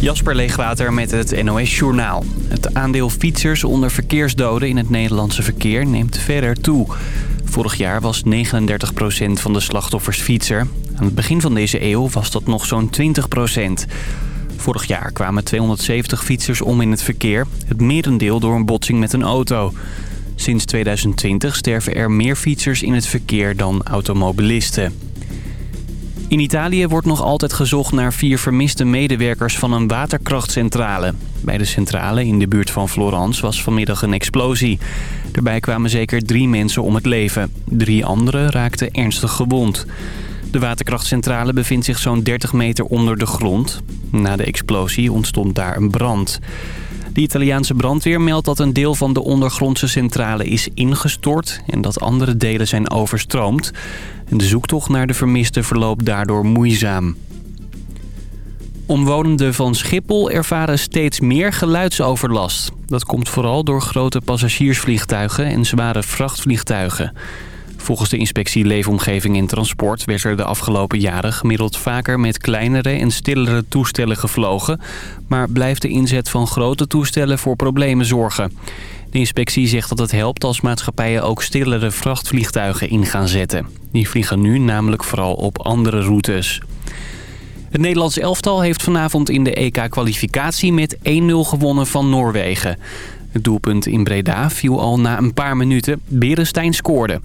Jasper Leegwater met het NOS Journaal. Het aandeel fietsers onder verkeersdoden in het Nederlandse verkeer neemt verder toe. Vorig jaar was 39% van de slachtoffers fietser. Aan het begin van deze eeuw was dat nog zo'n 20%. Vorig jaar kwamen 270 fietsers om in het verkeer. Het merendeel door een botsing met een auto. Sinds 2020 sterven er meer fietsers in het verkeer dan automobilisten. In Italië wordt nog altijd gezocht naar vier vermiste medewerkers van een waterkrachtcentrale. Bij de centrale in de buurt van Florence was vanmiddag een explosie. Daarbij kwamen zeker drie mensen om het leven. Drie anderen raakten ernstig gewond. De waterkrachtcentrale bevindt zich zo'n 30 meter onder de grond. Na de explosie ontstond daar een brand. De Italiaanse brandweer meldt dat een deel van de ondergrondse centrale is ingestort... en dat andere delen zijn overstroomd. De zoektocht naar de vermisten verloopt daardoor moeizaam. Omwonenden van Schiphol ervaren steeds meer geluidsoverlast. Dat komt vooral door grote passagiersvliegtuigen en zware vrachtvliegtuigen. Volgens de inspectie Leefomgeving en Transport werd er de afgelopen jaren gemiddeld vaker met kleinere en stillere toestellen gevlogen. Maar blijft de inzet van grote toestellen voor problemen zorgen. De inspectie zegt dat het helpt als maatschappijen ook stillere vrachtvliegtuigen in gaan zetten. Die vliegen nu namelijk vooral op andere routes. Het Nederlands elftal heeft vanavond in de EK-kwalificatie met 1-0 gewonnen van Noorwegen. Het doelpunt in Breda viel al na een paar minuten. Berenstein scoorde.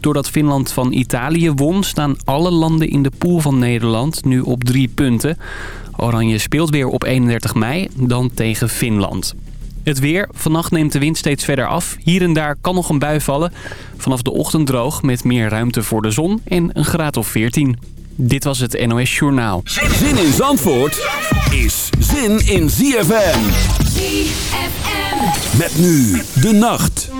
Doordat Finland van Italië won... staan alle landen in de pool van Nederland nu op drie punten. Oranje speelt weer op 31 mei, dan tegen Finland. Het weer. Vannacht neemt de wind steeds verder af. Hier en daar kan nog een bui vallen. Vanaf de ochtend droog met meer ruimte voor de zon en een graad of 14. Dit was het NOS Journaal. Zin in Zandvoort is zin in ZFM. ZFM. Met nu de nacht.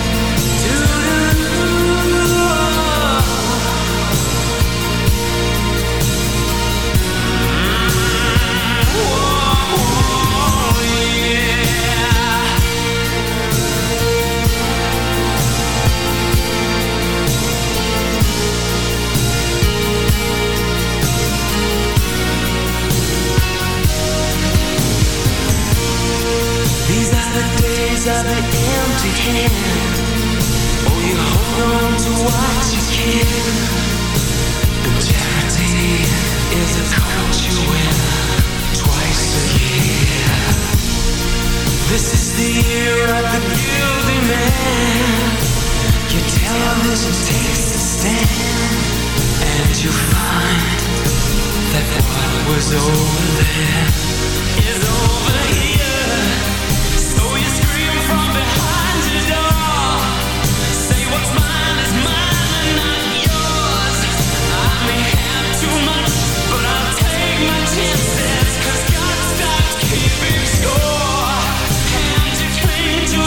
you can. Oh, you hold on to what you can. And charity is a coat you wear twice a year. This is the year of the guilty man. Your television takes a stand, and you find that what was over there is over here.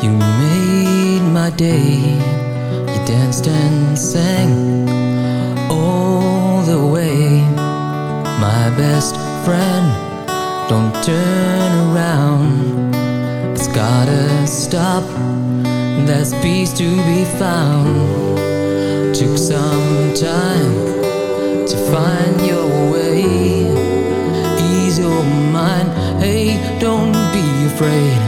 You made my day. You danced and sang all the way. My best friend, don't turn around. It's gotta stop. There's peace to be found. Took some time to find your way. Ease your mind. Hey, don't be afraid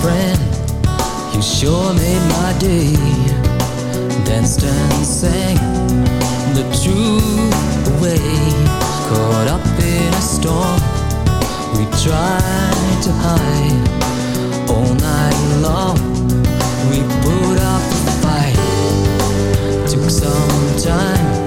friend, you sure made my day. Danced and sang the truth away. Caught up in a storm, we tried to hide all night long. We put up a fight, took some time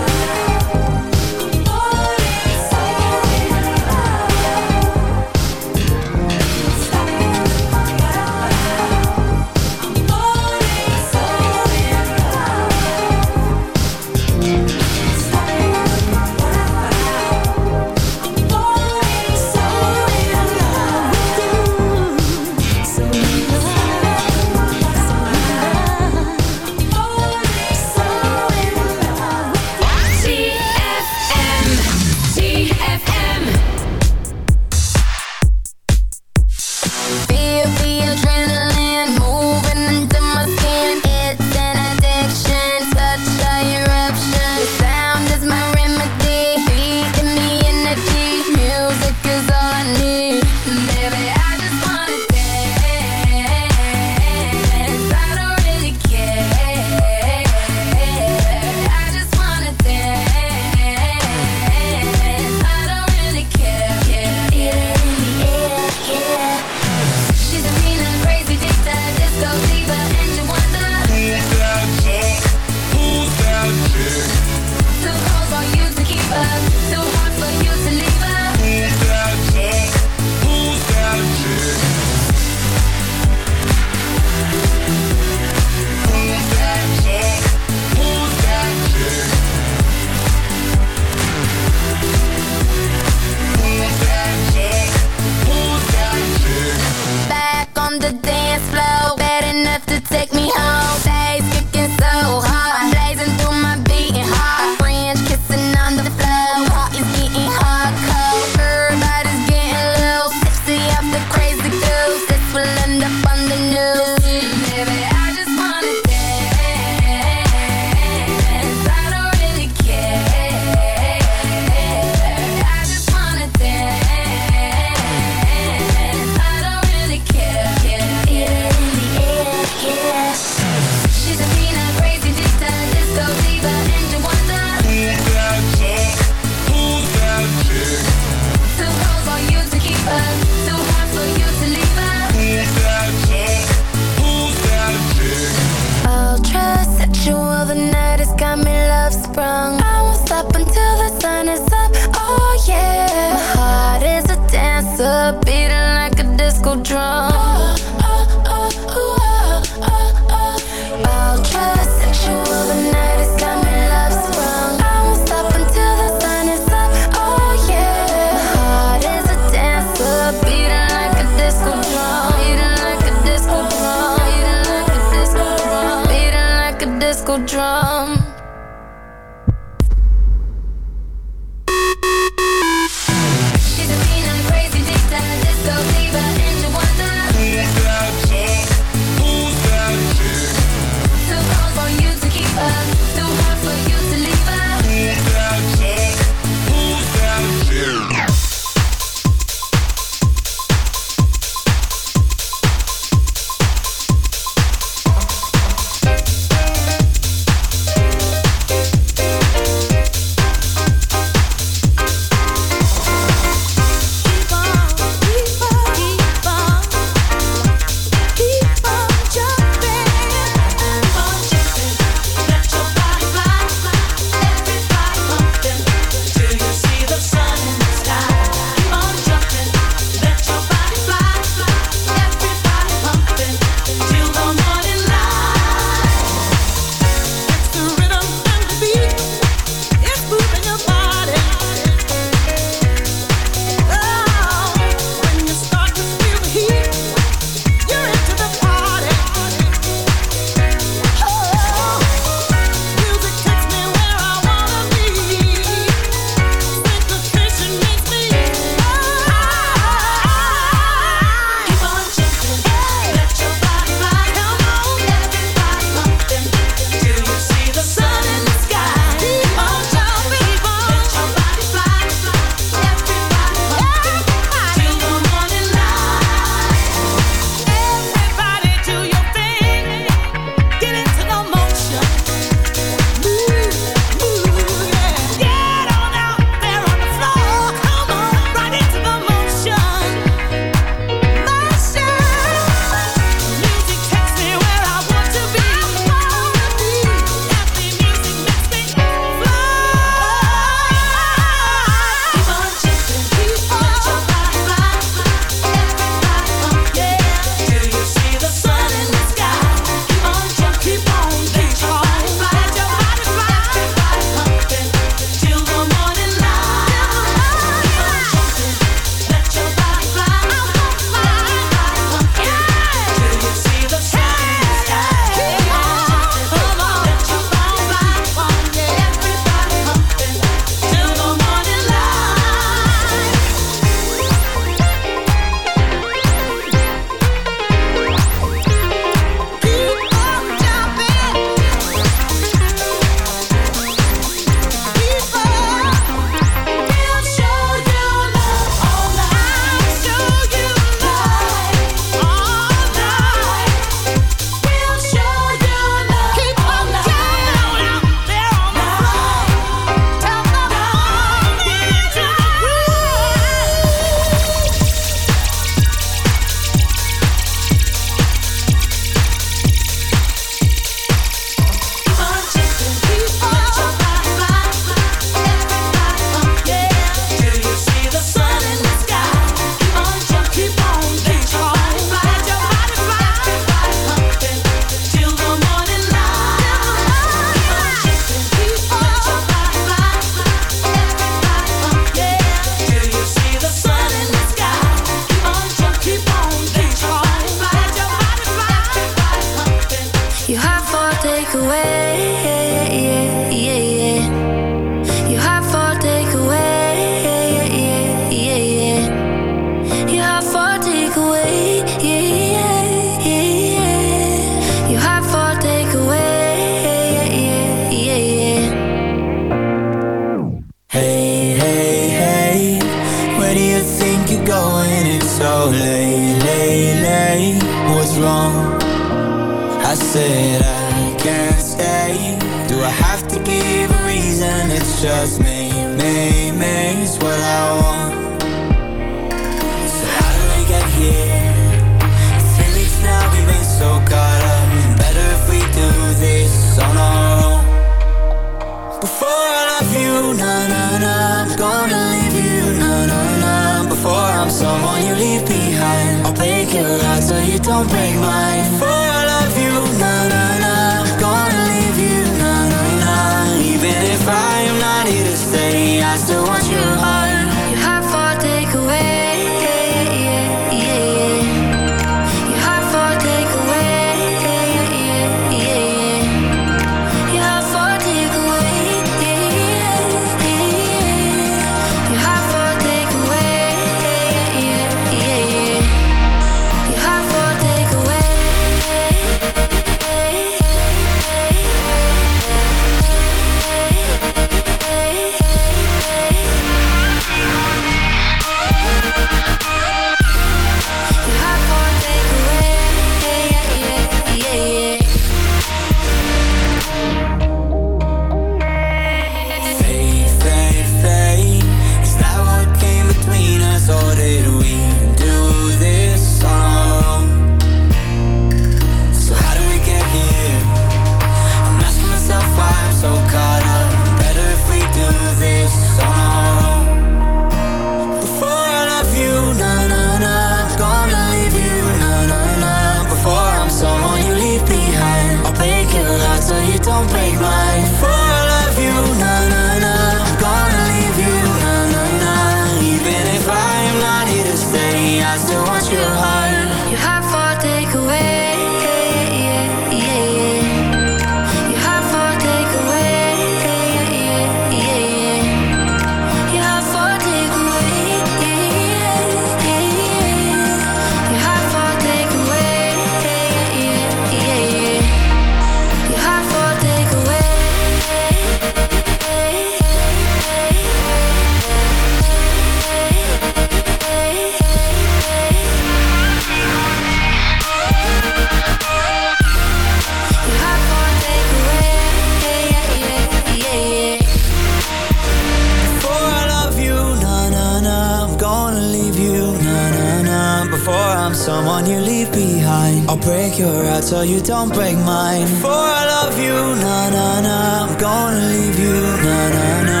Before I'm someone you leave behind. I'll break your heart so you don't break mine. Before I love you, na-na-na I'm gonna leave you, na-na-na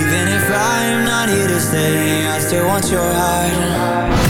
Even if I'm not here to stay. I still want your heart.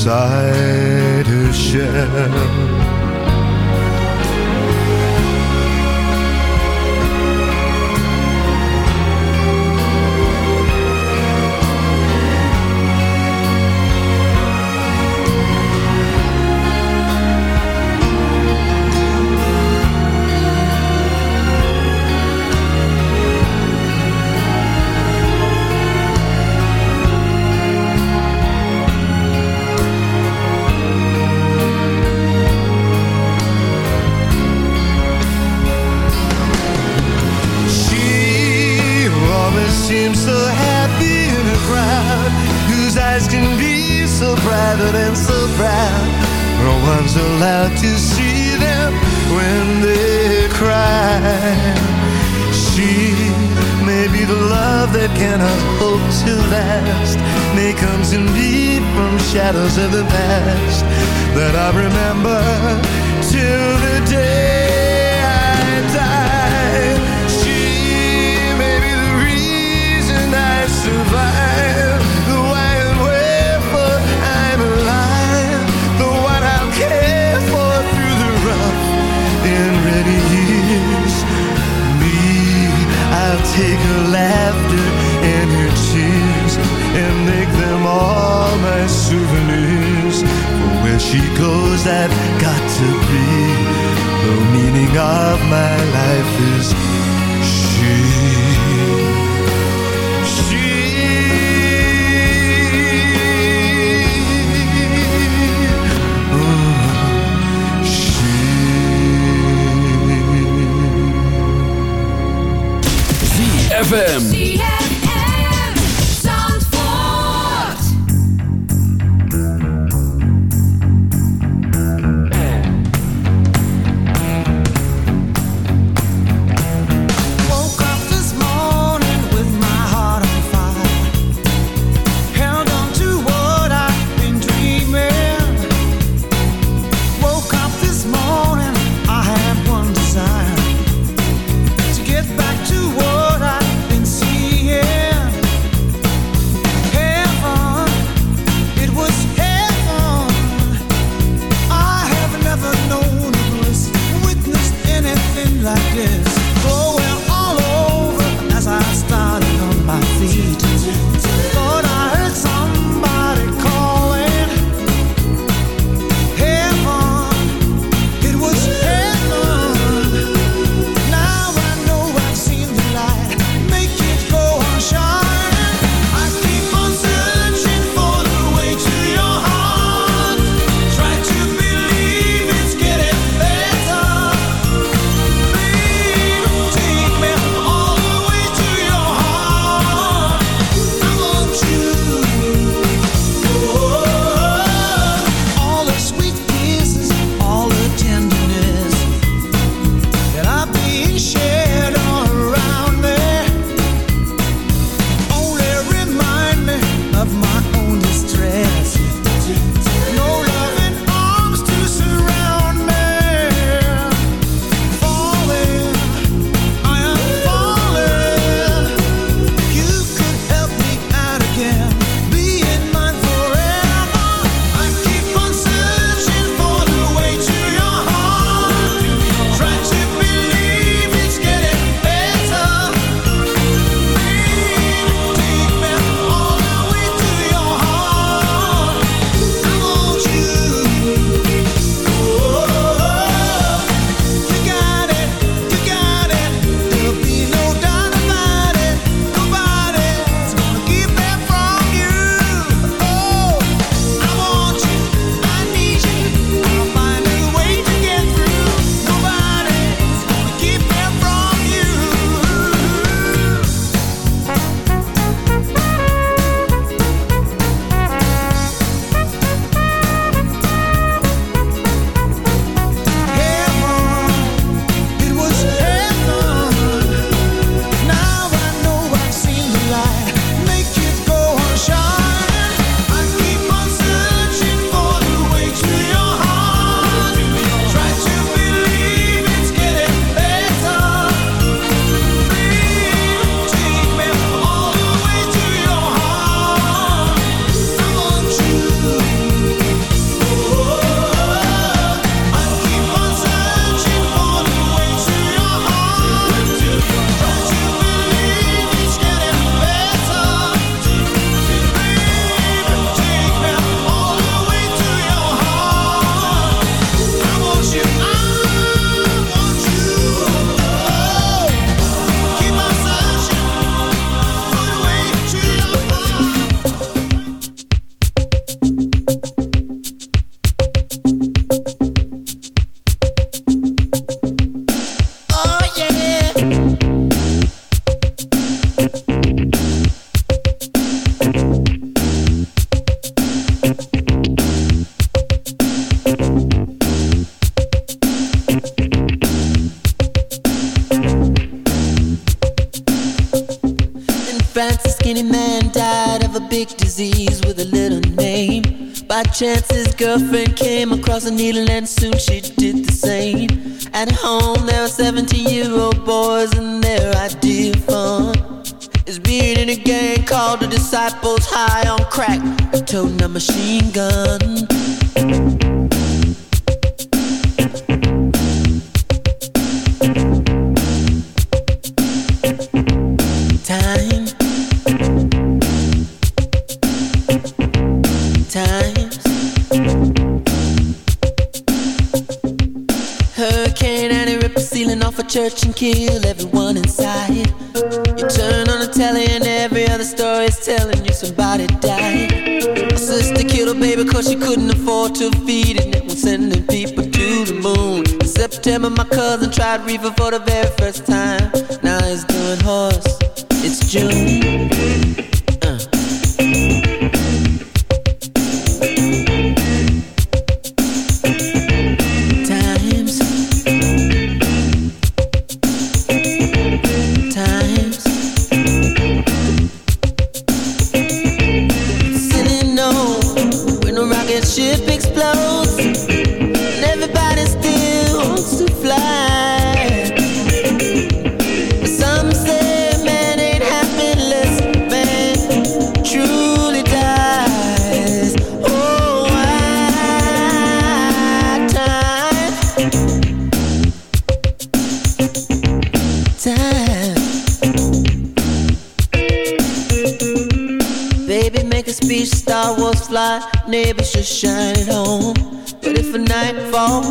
Inside her shell. My life is she. needle and soon she even for the best.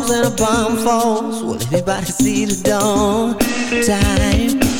and a bomb falls. Will everybody see the dawn? Time.